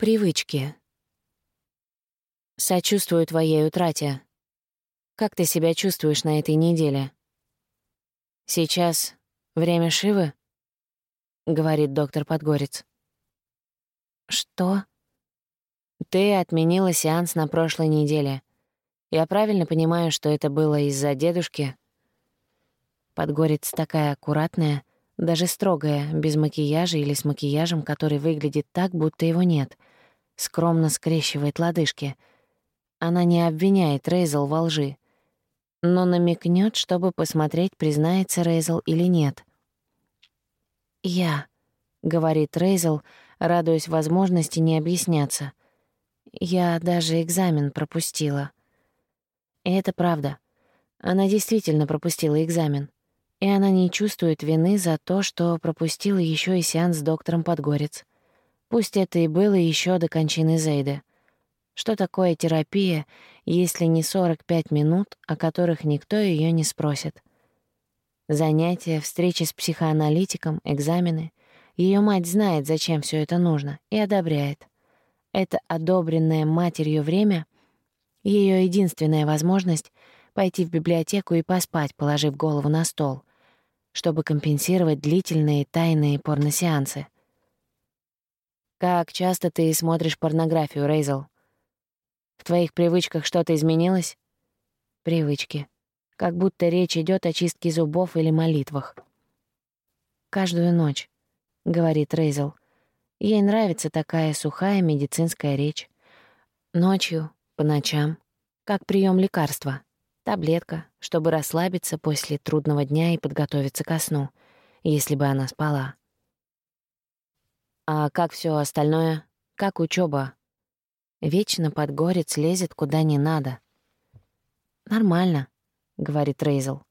Привычки. Сочувствую твоей утрате. Как ты себя чувствуешь на этой неделе? Сейчас время Шивы? Говорит доктор Подгорец. Что? Ты отменила сеанс на прошлой неделе. Я правильно понимаю, что это было из-за дедушки? Подгорец такая аккуратная, даже строгая, без макияжа или с макияжем, который выглядит так, будто его нет. Скромно скрещивает лодыжки. Она не обвиняет Рейзел во лжи, но намекнет, чтобы посмотреть, признается Рейзел или нет. «Я», — говорит Рейзел, радуясь возможности не объясняться. «Я даже экзамен пропустила». И это правда. Она действительно пропустила экзамен и она не чувствует вины за то, что пропустила еще и сеанс с доктором Подгорец. Пусть это и было еще до кончины Зейда. Что такое терапия, если не 45 минут, о которых никто ее не спросит? Занятия, встречи с психоаналитиком, экзамены. Ее мать знает, зачем все это нужно, и одобряет. Это одобренное матерью время — ее единственная возможность пойти в библиотеку и поспать, положив голову на стол, чтобы компенсировать длительные тайные порносеансы. «Как часто ты смотришь порнографию, Рейзел? В твоих привычках что-то изменилось?» «Привычки. Как будто речь идет о чистке зубов или молитвах». «Каждую ночь», — говорит Рейзел. Ей нравится такая сухая медицинская речь. Ночью, по ночам, как прием лекарства. Таблетка, чтобы расслабиться после трудного дня и подготовиться ко сну, если бы она спала. А как все остальное? Как учеба? Вечно подгорец лезет куда не надо. «Нормально», — говорит Рейзел.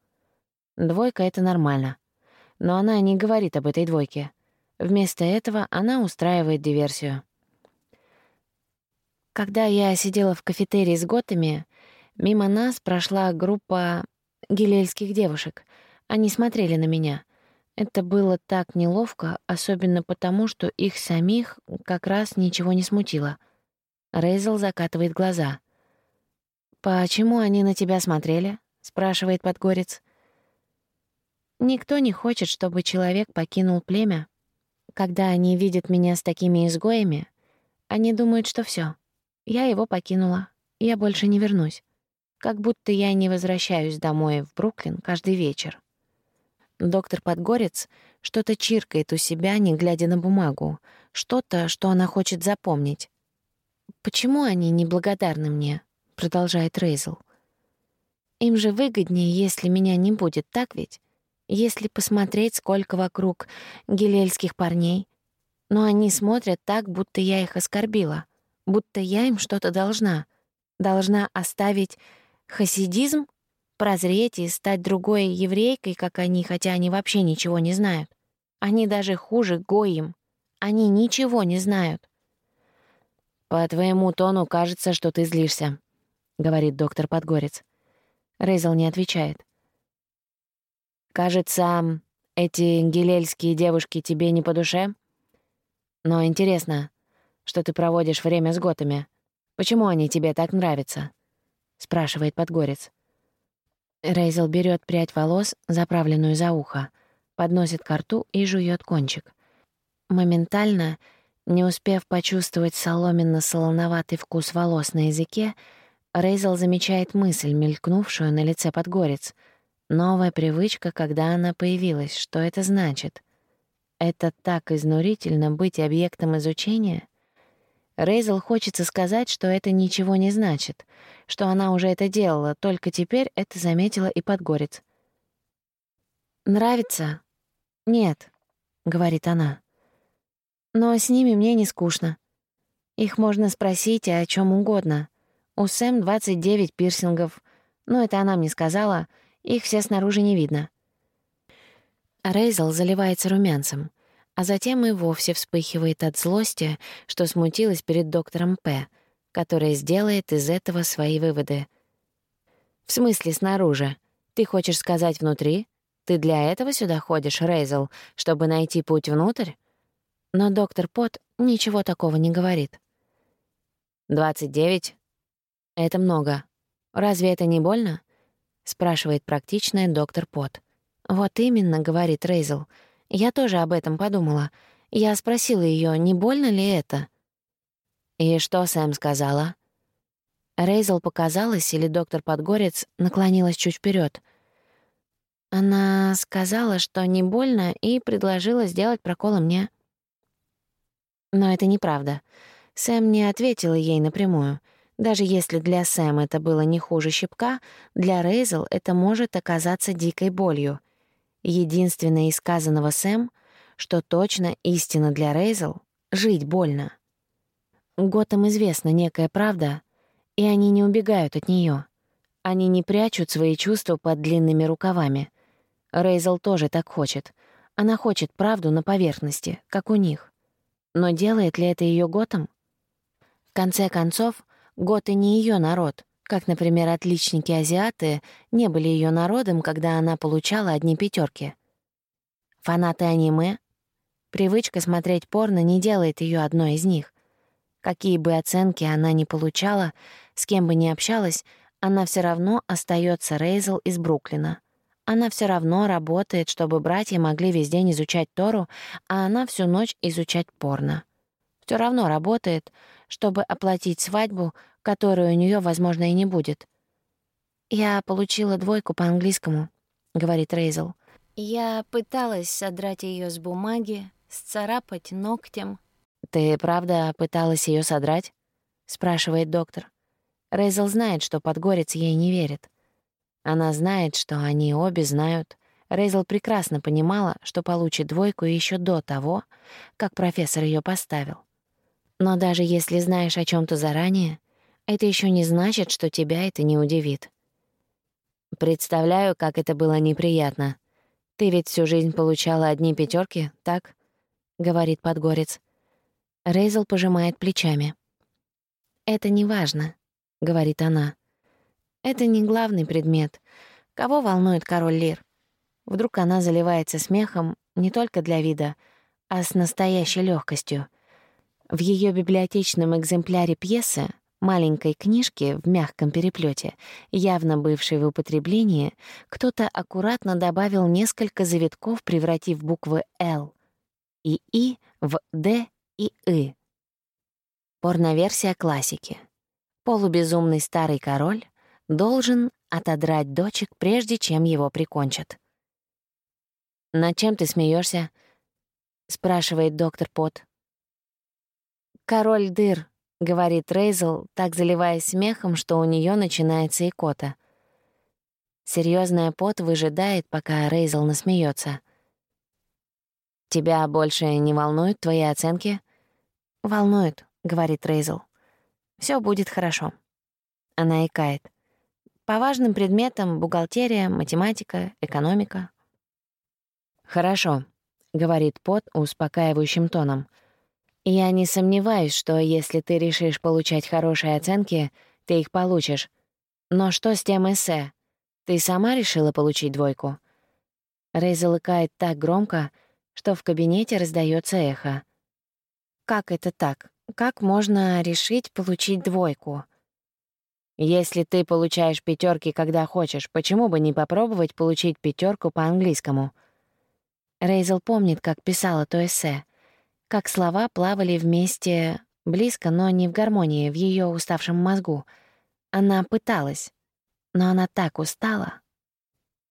«Двойка — это нормально. Но она не говорит об этой двойке. Вместо этого она устраивает диверсию. Когда я сидела в кафетерии с готами, Мимо нас прошла группа гилельских девушек. Они смотрели на меня. Это было так неловко, особенно потому, что их самих как раз ничего не смутило. Рейзел закатывает глаза. «Почему они на тебя смотрели?» — спрашивает Подгорец. «Никто не хочет, чтобы человек покинул племя. Когда они видят меня с такими изгоями, они думают, что все. Я его покинула, я больше не вернусь как будто я не возвращаюсь домой в Бруклин каждый вечер. Доктор Подгорец что-то чиркает у себя, не глядя на бумагу, что-то, что она хочет запомнить. «Почему они не благодарны мне?» — продолжает Рейзел. «Им же выгоднее, если меня не будет, так ведь? Если посмотреть, сколько вокруг гилельских парней. Но они смотрят так, будто я их оскорбила, будто я им что-то должна. Должна оставить Хасидизм? Прозреть и стать другой еврейкой, как они, хотя они вообще ничего не знают. Они даже хуже Гоим. Они ничего не знают. «По твоему тону кажется, что ты злишься», — говорит доктор Подгорец. Рейзел не отвечает. «Кажется, эти гилельские девушки тебе не по душе? Но интересно, что ты проводишь время с готами. Почему они тебе так нравятся?» спрашивает Подгорец. Рейзел берет прядь волос, заправленную за ухо, подносит к рту и жует кончик. Моментально, не успев почувствовать соломенно-солоноватый вкус волос на языке, Рейзел замечает мысль, мелькнувшую на лице Подгорец. Новая привычка, когда она появилась. Что это значит? Это так изнурительно быть объектом изучения? Рейзел хочется сказать, что это ничего не значит, что она уже это делала, только теперь это заметила и Подгорец. «Нравится?» «Нет», — говорит она. «Но с ними мне не скучно. Их можно спросить о чем угодно. У Сэм 29 пирсингов, но это она мне сказала, их все снаружи не видно». Рейзел заливается румянцем а затем и вовсе вспыхивает от злости, что смутилась перед доктором П., который сделает из этого свои выводы. «В смысле снаружи? Ты хочешь сказать внутри? Ты для этого сюда ходишь, Рейзел, чтобы найти путь внутрь?» Но доктор Пот ничего такого не говорит. «Двадцать девять? Это много. Разве это не больно?» — спрашивает практичная доктор Пот. «Вот именно», — говорит Рейзел. «Я тоже об этом подумала. Я спросила ее, не больно ли это?» «И что Сэм сказала?» Рейзел показалась, или доктор Подгорец наклонилась чуть вперед. Она сказала, что не больно, и предложила сделать проколы мне. Но это неправда. Сэм не ответила ей напрямую. Даже если для Сэм это было не хуже щипка, для Рейзел это может оказаться дикой болью. Единственное из сказанного Сэм, что точно истина для Рейзел — жить больно. Готам известна некая правда, и они не убегают от нее. Они не прячут свои чувства под длинными рукавами. Рейзел тоже так хочет. Она хочет правду на поверхности, как у них. Но делает ли это ее Готом? В конце концов, Готы не ее народ, как, например, отличники-азиаты не были ее народом, когда она получала одни пятерки. Фанаты аниме? Привычка смотреть порно не делает ее одной из них. Какие бы оценки она ни получала, с кем бы ни общалась, она все равно остается Рейзел из Бруклина. Она все равно работает, чтобы братья могли весь день изучать Тору, а она всю ночь изучать порно. Все равно работает, чтобы оплатить свадьбу, которой у нее, возможно, и не будет. «Я получила двойку по английскому», — говорит Рейзел. «Я пыталась содрать ее с бумаги, сцарапать ногтем». «Ты правда пыталась ее содрать?» — спрашивает доктор. Рейзел знает, что Подгорец ей не верит. Она знает, что они обе знают. Рейзел прекрасно понимала, что получит двойку еще до того, как профессор ее поставил. Но даже если знаешь о чем то заранее, это еще не значит, что тебя это не удивит. Представляю, как это было неприятно. Ты ведь всю жизнь получала одни пятерки, так? говорит Подгорец. Рейзел пожимает плечами. Это не важно, говорит она. Это не главный предмет. Кого волнует король Лир? Вдруг она заливается смехом не только для вида, а с настоящей легкостью. В ее библиотечном экземпляре пьесы, маленькой книжке в мягком переплете, явно бывшей в употреблении, кто-то аккуратно добавил несколько завитков, превратив буквы «Л» и «И» в «Д» и «И». Порноверсия классики. Полубезумный старый король должен отодрать дочек, прежде чем его прикончат. «Над чем ты смеешься? спрашивает доктор Пот. «Король дыр», — говорит Рейзел, так заливаясь смехом, что у нее начинается икота. Серьезная пот выжидает, пока Рейзел насмеется. «Тебя больше не волнуют твои оценки?» «Волнуют», — говорит Рейзел. Все будет хорошо». Она икает. «По важным предметам — бухгалтерия, математика, экономика». «Хорошо», — говорит Пот успокаивающим тоном — я не сомневаюсь, что если ты решишь получать хорошие оценки, ты их получишь. Но что с тем эссе? Ты сама решила получить двойку? Рэй залыкает так громко, что в кабинете раздается эхо. Как это так? Как можно решить получить двойку? Если ты получаешь пятерки, когда хочешь, почему бы не попробовать получить пятерку по английскому? Рейзел помнит, как писала то эссе как слова плавали вместе близко, но не в гармонии в ее уставшем мозгу. Она пыталась, но она так устала.